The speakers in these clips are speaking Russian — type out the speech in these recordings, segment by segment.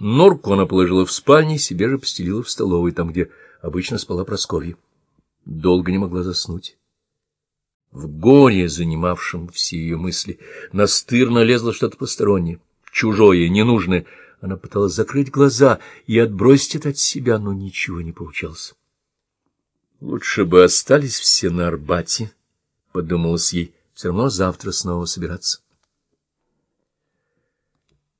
Норку она положила в спальне, себе же постелила в столовой, там, где обычно спала Прасковья. Долго не могла заснуть. В горе, занимавшем все ее мысли, настырно лезло что-то постороннее, чужое, ненужное. Она пыталась закрыть глаза и отбросить это от себя, но ничего не получалось. Лучше бы остались все на Арбате, — подумалось ей, — все равно завтра снова собираться.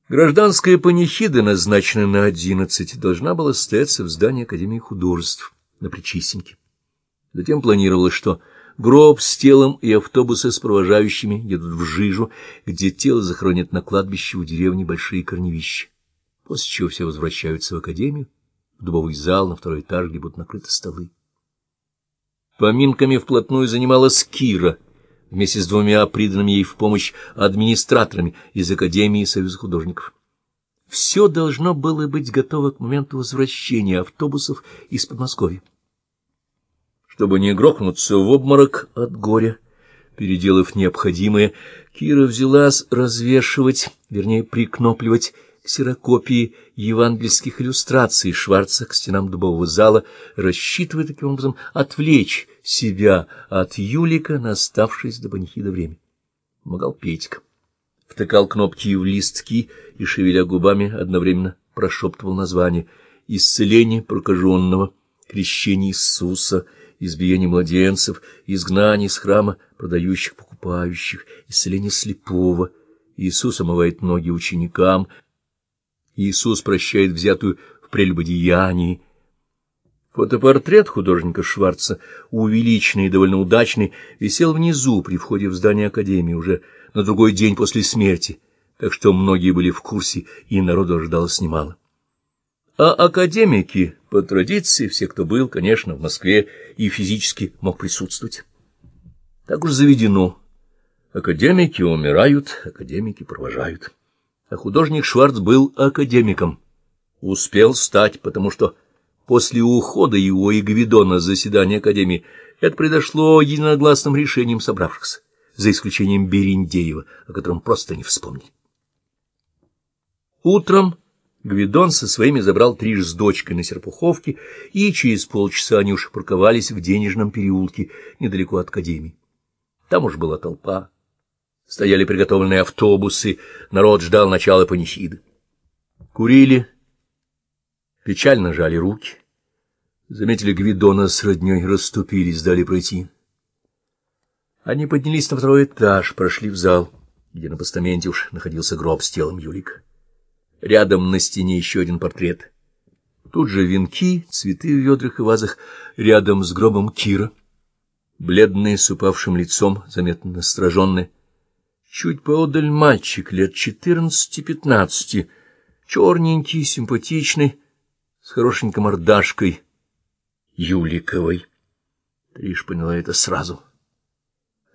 Гражданская панихида, назначенная на одиннадцать, должна была состояться в здании Академии художеств на Причистеньке. Затем планировалось, что гроб с телом и автобусы с провожающими едут в Жижу, где тело захоронят на кладбище у деревни Большие Корневища, после чего все возвращаются в Академию, в дубовый зал на второй этаж, где будут накрыты столы. Поминками вплотную занималась Кира — вместе с двумя приданными ей в помощь администраторами из Академии Союза художников. Все должно было быть готово к моменту возвращения автобусов из Подмосковья. Чтобы не грохнуться в обморок от горя, переделав необходимое, Кира взялась развешивать, вернее, прикнопливать ксерокопии евангельских иллюстраций Шварца к стенам дубового зала, рассчитывая таким образом отвлечь себя от Юлика на оставшееся до панихида время. Помогал Петька. Втыкал кнопки в листки и, шевеля губами, одновременно прошептывал название «Исцеление прокаженного», «Крещение Иисуса», «Избиение младенцев», «Изгнание с храма продающих покупающих», «Исцеление слепого», «Иисус омывает ноги ученикам», Иисус прощает взятую в прелюбодеянии. Фотопортрет художника Шварца, увеличенный и довольно удачный, висел внизу при входе в здание Академии уже на другой день после смерти, так что многие были в курсе, и народу ожидалось немало. А академики, по традиции, все, кто был, конечно, в Москве и физически мог присутствовать. Так уж заведено. Академики умирают, академики провожают а художник Шварц был академиком. Успел стать, потому что после ухода его и Гвидона с заседания Академии это произошло единогласным решением собравшихся, за исключением Берендеева, о котором просто не вспомнили. Утром Гвидон со своими забрал Триш с дочкой на Серпуховке, и через полчаса они уж парковались в денежном переулке недалеко от Академии. Там уж была толпа. Стояли приготовленные автобусы, народ ждал начала панихиды. Курили, печально жали руки. Заметили Гвидона с родней, расступились, дали пройти. Они поднялись на второй этаж, прошли в зал, где на постаменте уж находился гроб с телом Юлика. Рядом на стене еще один портрет. Тут же венки, цветы в ведрах и вазах, рядом с гробом Кира. Бледные, с упавшим лицом, заметно настороженные, Чуть поодаль мальчик лет четырнадцати-пятнадцати, черненький, симпатичный, с хорошенькой мордашкой, Юликовой. Триш поняла это сразу.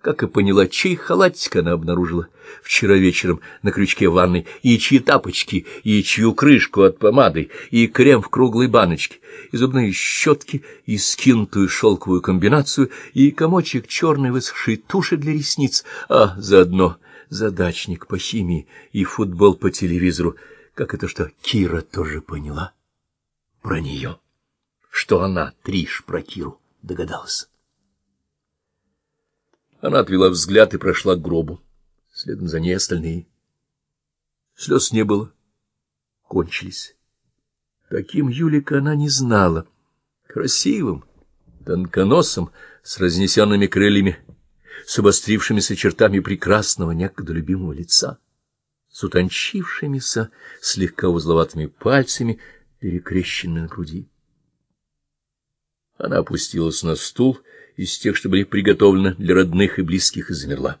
Как и поняла, чей халатик она обнаружила вчера вечером на крючке ванной, и чьи тапочки, и чью крышку от помады, и крем в круглой баночке, и зубные щетки, и скинутую шелковую комбинацию, и комочек черной высохшей туши для ресниц, а заодно задачник по химии и футбол по телевизору. Как это что Кира тоже поняла про нее? Что она, Триш, про Киру догадалась? Она отвела взгляд и прошла к гробу. Следом за ней остальные. Слез не было. Кончились. Таким Юлика она не знала. Красивым, тонконосым, с разнесенными крыльями с обострившимися чертами прекрасного, некогда любимого лица, с утончившимися, слегка узловатыми пальцами, перекрещенными на груди. Она опустилась на стул из тех, что были приготовлены для родных и близких, и замерла.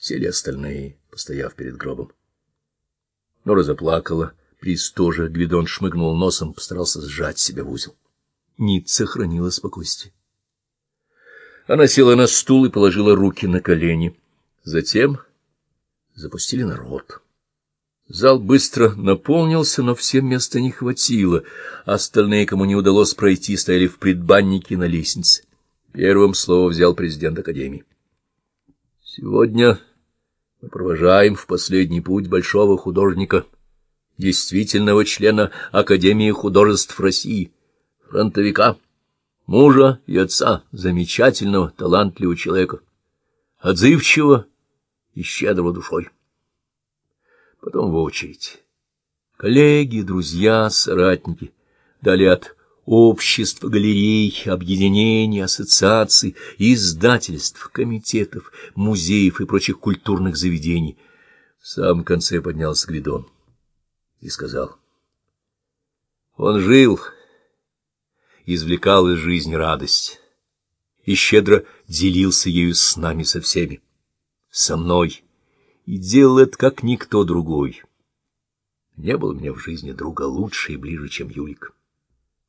Сели остальные, постояв перед гробом. Нора заплакала, Приз тоже, Гвидон шмыгнул носом, постарался сжать себя в узел. Ницца хранила спокойствие. Она села на стул и положила руки на колени. Затем запустили народ. Зал быстро наполнился, но всем места не хватило. Остальные, кому не удалось пройти, стояли в предбаннике на лестнице. Первым слово взял президент Академии. Сегодня мы провожаем в последний путь большого художника действительного члена Академии художеств России, фронтовика, мужа и отца, замечательного, талантливого человека, отзывчивого и щедрого душой. Потом в очередь. Коллеги, друзья, соратники, дали от обществ, галерей, объединений, ассоциаций, издательств, комитетов, музеев и прочих культурных заведений. В самом конце поднялся Гвидон и сказал. Он жил, извлекал из жизни радость и щедро делился ею с нами со всеми, со мной, и делал это как никто другой. Не было мне в жизни друга лучше и ближе, чем Юлик.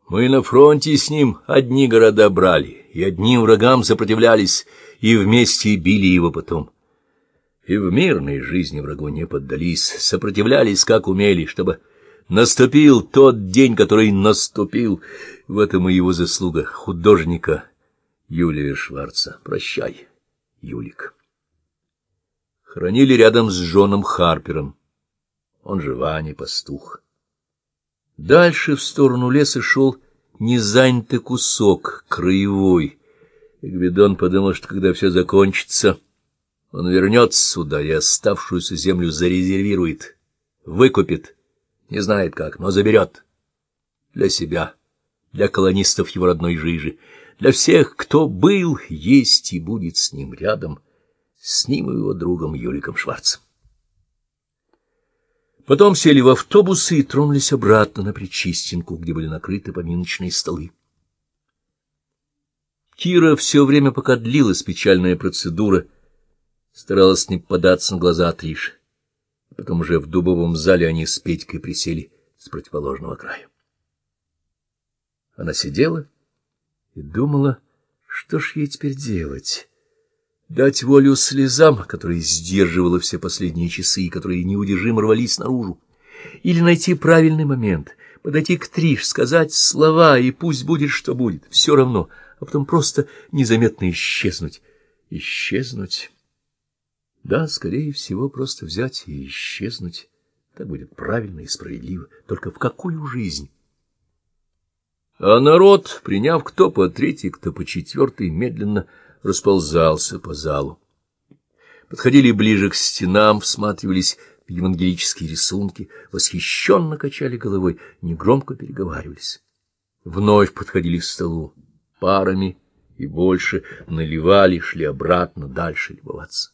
Мы на фронте с ним одни города брали, и одним врагам сопротивлялись, и вместе били его потом. И в мирной жизни врагу не поддались, сопротивлялись, как умели, чтобы наступил тот день, который наступил. В этом и его заслуга художника Юлия Шварца. Прощай, Юлик. Хранили рядом с Джоном Харпером. Он же Ваня, пастух. Дальше в сторону леса шел незанятый кусок, краевой. Гвидон подумал, что когда все закончится, он вернется сюда и оставшуюся землю зарезервирует, выкупит, не знает как, но заберет. Для себя, для колонистов его родной жижи, для всех, кто был, есть и будет с ним рядом, с ним и его другом Юликом Шварцем. Потом сели в автобусы и тронулись обратно на Причистинку, где были накрыты поминочные столы. Кира все время, пока длилась печальная процедура, старалась не податься на глаза Триши. Потом уже в дубовом зале они с Петькой присели с противоположного края. Она сидела и думала, что ж ей теперь делать дать волю слезам, которые сдерживала все последние часы и которые неудержимо рвались наружу, или найти правильный момент, подойти к Триш, сказать слова, и пусть будет, что будет, все равно, а потом просто незаметно исчезнуть. Исчезнуть? Да, скорее всего, просто взять и исчезнуть. Так будет правильно и справедливо. Только в какую жизнь? А народ, приняв кто по третий, кто по четвертый, медленно расползался по залу. Подходили ближе к стенам, всматривались в евангелические рисунки, восхищенно качали головой, негромко переговаривались. Вновь подходили к столу, парами и больше, наливали, шли обратно, дальше любоваться.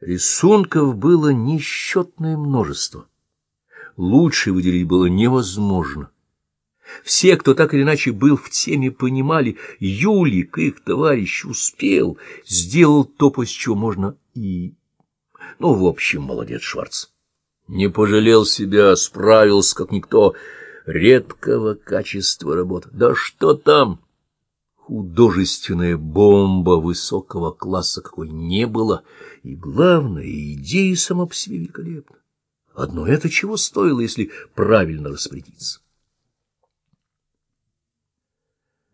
Рисунков было несчетное множество. Лучше выделить было невозможно. Все, кто так или иначе был в теме, понимали, Юлик, их товарищ, успел, сделал то, после чего можно и... Ну, в общем, молодец Шварц. Не пожалел себя, справился, как никто. Редкого качества работы. Да что там? Художественная бомба высокого класса какой не было. И главное, идея сама по себе великолепна. Одно это чего стоило, если правильно распорядиться.